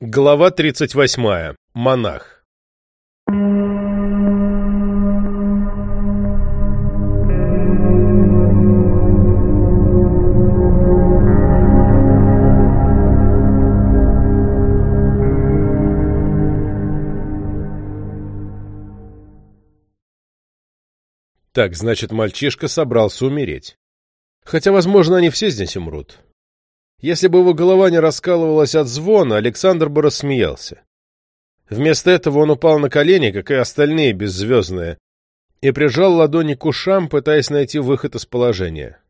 Глава 38. Монах. Так, значит, мальчишка собрался умереть. Хотя, возможно, они все здесь умрут. Если бы его голова не раскалывалась от звона, Александр бы рассмеялся. Вместо этого он упал на колени, как и остальные беззвездные, и прижал ладони к ушам, пытаясь найти выход из положения.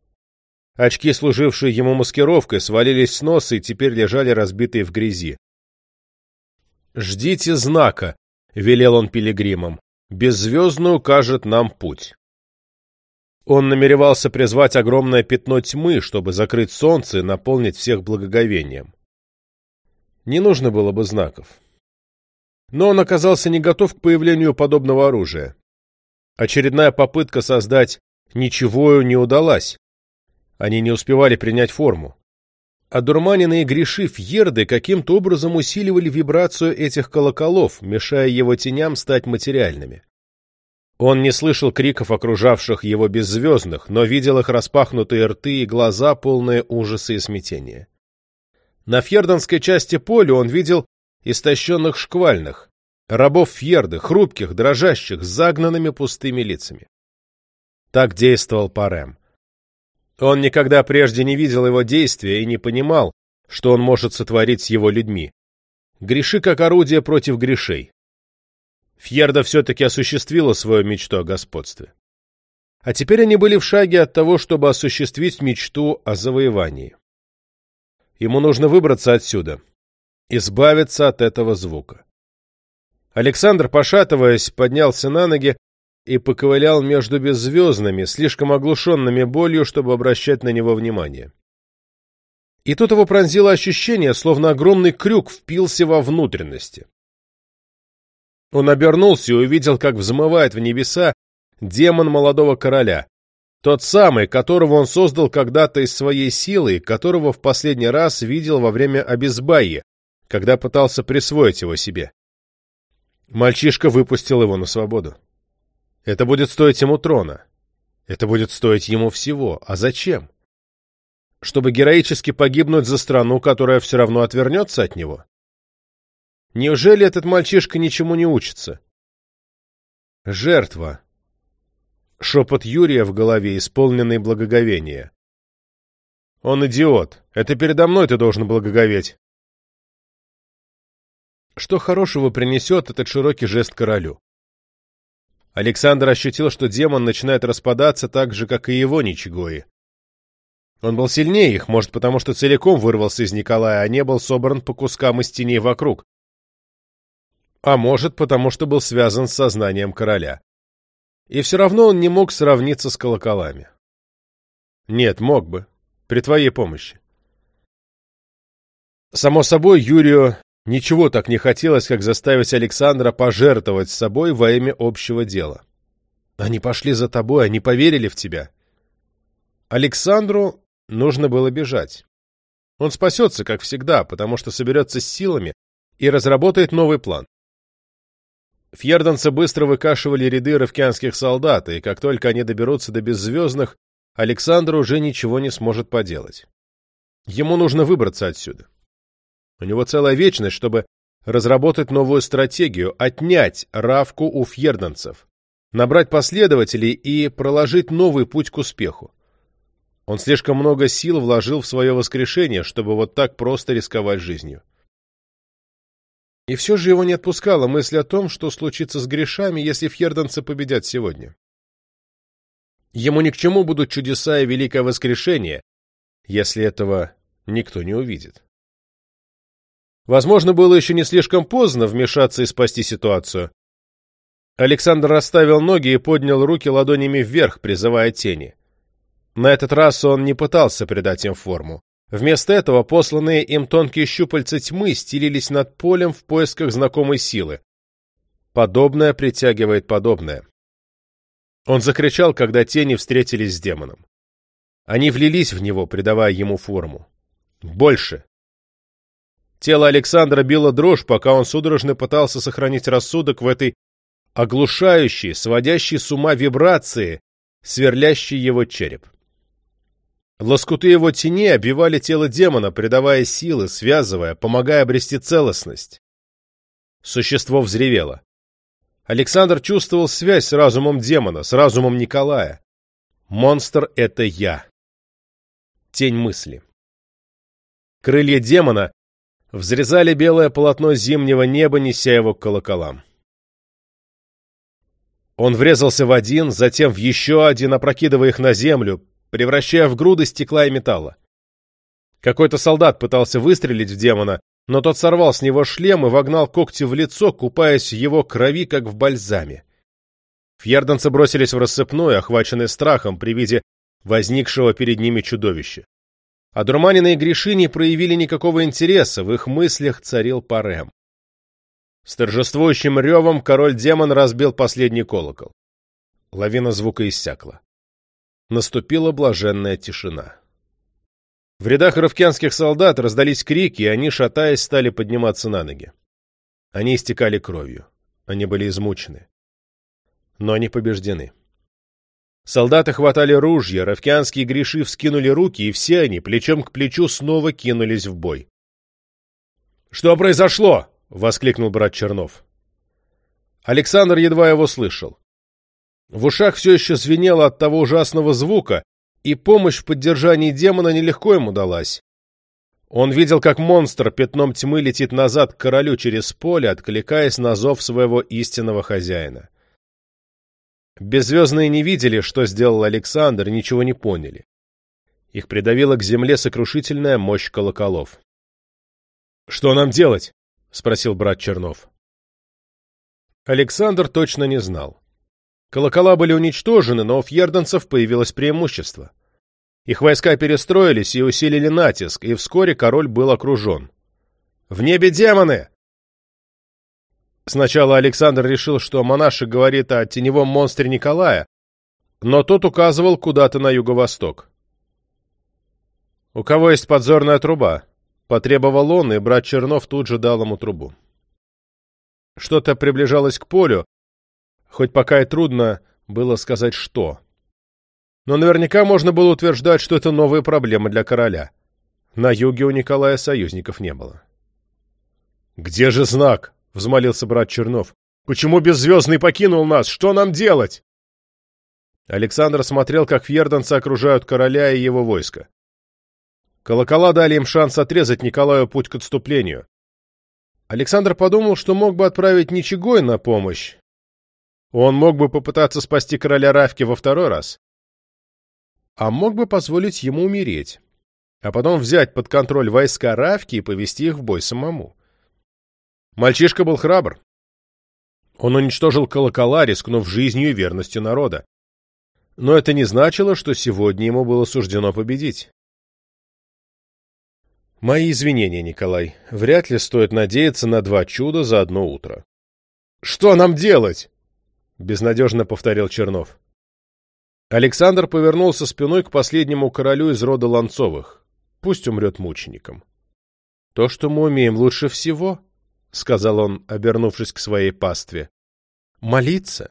Очки, служившие ему маскировкой, свалились с носа и теперь лежали разбитые в грязи. «Ждите знака», — велел он пилигримам. «Беззвездный укажет нам путь». Он намеревался призвать огромное пятно тьмы, чтобы закрыть солнце и наполнить всех благоговением. Не нужно было бы знаков. Но он оказался не готов к появлению подобного оружия. Очередная попытка создать ничего не удалась. Они не успевали принять форму. Одурманенные греши Фьерды каким-то образом усиливали вибрацию этих колоколов, мешая его теням стать материальными. Он не слышал криков окружавших его беззвездных, но видел их распахнутые рты и глаза, полные ужаса и смятения. На фьердонской части поля он видел истощенных шквальных, рабов фьерды, хрупких, дрожащих, с загнанными пустыми лицами. Так действовал Парем. Он никогда прежде не видел его действия и не понимал, что он может сотворить с его людьми. Греши как орудие против грешей. Фьерда все-таки осуществила свою мечту о господстве. А теперь они были в шаге от того, чтобы осуществить мечту о завоевании. Ему нужно выбраться отсюда, избавиться от этого звука. Александр, пошатываясь, поднялся на ноги и поковылял между беззвездными, слишком оглушенными болью, чтобы обращать на него внимание. И тут его пронзило ощущение, словно огромный крюк впился во внутренности. Он обернулся и увидел, как взмывает в небеса демон молодого короля, тот самый, которого он создал когда-то из своей силы, которого в последний раз видел во время обезбайи, когда пытался присвоить его себе. Мальчишка выпустил его на свободу. Это будет стоить ему трона. Это будет стоить ему всего. А зачем? Чтобы героически погибнуть за страну, которая все равно отвернется от него? Неужели этот мальчишка ничему не учится? Жертва. Шепот Юрия в голове, исполненный благоговения. Он идиот. Это передо мной ты должен благоговеть. Что хорошего принесет этот широкий жест королю? Александр ощутил, что демон начинает распадаться так же, как и его Ничигои. Он был сильнее их, может, потому что целиком вырвался из Николая, а не был собран по кускам из теней вокруг а может, потому что был связан с сознанием короля. И все равно он не мог сравниться с колоколами. Нет, мог бы, при твоей помощи. Само собой, Юрию ничего так не хотелось, как заставить Александра пожертвовать собой во имя общего дела. Они пошли за тобой, они поверили в тебя. Александру нужно было бежать. Он спасется, как всегда, потому что соберется с силами и разработает новый план. Фьерданцы быстро выкашивали ряды ровкианских солдат, и как только они доберутся до беззвездных, Александр уже ничего не сможет поделать. Ему нужно выбраться отсюда. У него целая вечность, чтобы разработать новую стратегию, отнять Равку у фьерданцев, набрать последователей и проложить новый путь к успеху. Он слишком много сил вложил в свое воскрешение, чтобы вот так просто рисковать жизнью. И все же его не отпускала мысль о том, что случится с грешами, если фьерданцы победят сегодня. Ему ни к чему будут чудеса и великое воскрешение, если этого никто не увидит. Возможно, было еще не слишком поздно вмешаться и спасти ситуацию. Александр расставил ноги и поднял руки ладонями вверх, призывая тени. На этот раз он не пытался придать им форму. Вместо этого посланные им тонкие щупальца тьмы стелились над полем в поисках знакомой силы. Подобное притягивает подобное. Он закричал, когда тени встретились с демоном. Они влились в него, придавая ему форму. Больше. Тело Александра било дрожь, пока он судорожно пытался сохранить рассудок в этой оглушающей, сводящей с ума вибрации, сверлящей его череп. Лоскуты его тени обвивали тело демона, придавая силы, связывая, помогая обрести целостность. Существо взревело. Александр чувствовал связь с разумом демона, с разумом Николая. Монстр — это я. Тень мысли. Крылья демона взрезали белое полотно зимнего неба, неся его к колоколам. Он врезался в один, затем в еще один, опрокидывая их на землю, превращая в груды стекла и металла. Какой-то солдат пытался выстрелить в демона, но тот сорвал с него шлем и вогнал когти в лицо, купаясь в его крови, как в бальзаме. Фьерданцы бросились в рассыпную, охваченные страхом при виде возникшего перед ними чудовища. Одурманенные греши не проявили никакого интереса, в их мыслях царил парем. С торжествующим ревом король-демон разбил последний колокол. Лавина звука иссякла. Наступила блаженная тишина. В рядах ровкянских солдат раздались крики, и они, шатаясь, стали подниматься на ноги. Они истекали кровью. Они были измучены. Но они побеждены. Солдаты хватали ружья, ровкянские греши вскинули руки, и все они, плечом к плечу, снова кинулись в бой. «Что произошло?» — воскликнул брат Чернов. Александр едва его слышал. В ушах все еще звенело от того ужасного звука, и помощь в поддержании демона нелегко ему далась. Он видел, как монстр пятном тьмы летит назад к королю через поле, откликаясь на зов своего истинного хозяина. Беззвездные не видели, что сделал Александр, ничего не поняли. Их придавила к земле сокрушительная мощь колоколов. «Что нам делать?» — спросил брат Чернов. Александр точно не знал. Колокола были уничтожены, но у фьерданцев появилось преимущество. Их войска перестроились и усилили натиск, и вскоре король был окружен. «В небе демоны!» Сначала Александр решил, что монашек говорит о теневом монстре Николая, но тот указывал куда-то на юго-восток. «У кого есть подзорная труба?» Потребовал он, и брат Чернов тут же дал ему трубу. Что-то приближалось к полю, хоть пока и трудно было сказать что. Но наверняка можно было утверждать, что это новая проблема для короля. На юге у Николая союзников не было. «Где же знак?» — взмолился брат Чернов. «Почему Беззвездный покинул нас? Что нам делать?» Александр смотрел, как фьерданцы окружают короля и его войско. Колокола дали им шанс отрезать Николаю путь к отступлению. Александр подумал, что мог бы отправить Ничегой на помощь. Он мог бы попытаться спасти короля Равки во второй раз. А мог бы позволить ему умереть, а потом взять под контроль войска Равки и повести их в бой самому. Мальчишка был храбр. Он уничтожил колокола, рискнув жизнью и верностью народа. Но это не значило, что сегодня ему было суждено победить. Мои извинения, Николай. Вряд ли стоит надеяться на два чуда за одно утро. Что нам делать? Безнадежно повторил Чернов. Александр повернулся спиной к последнему королю из рода Ланцовых. Пусть умрет мучеником. То, что мы умеем лучше всего, — сказал он, обернувшись к своей пастве, — молиться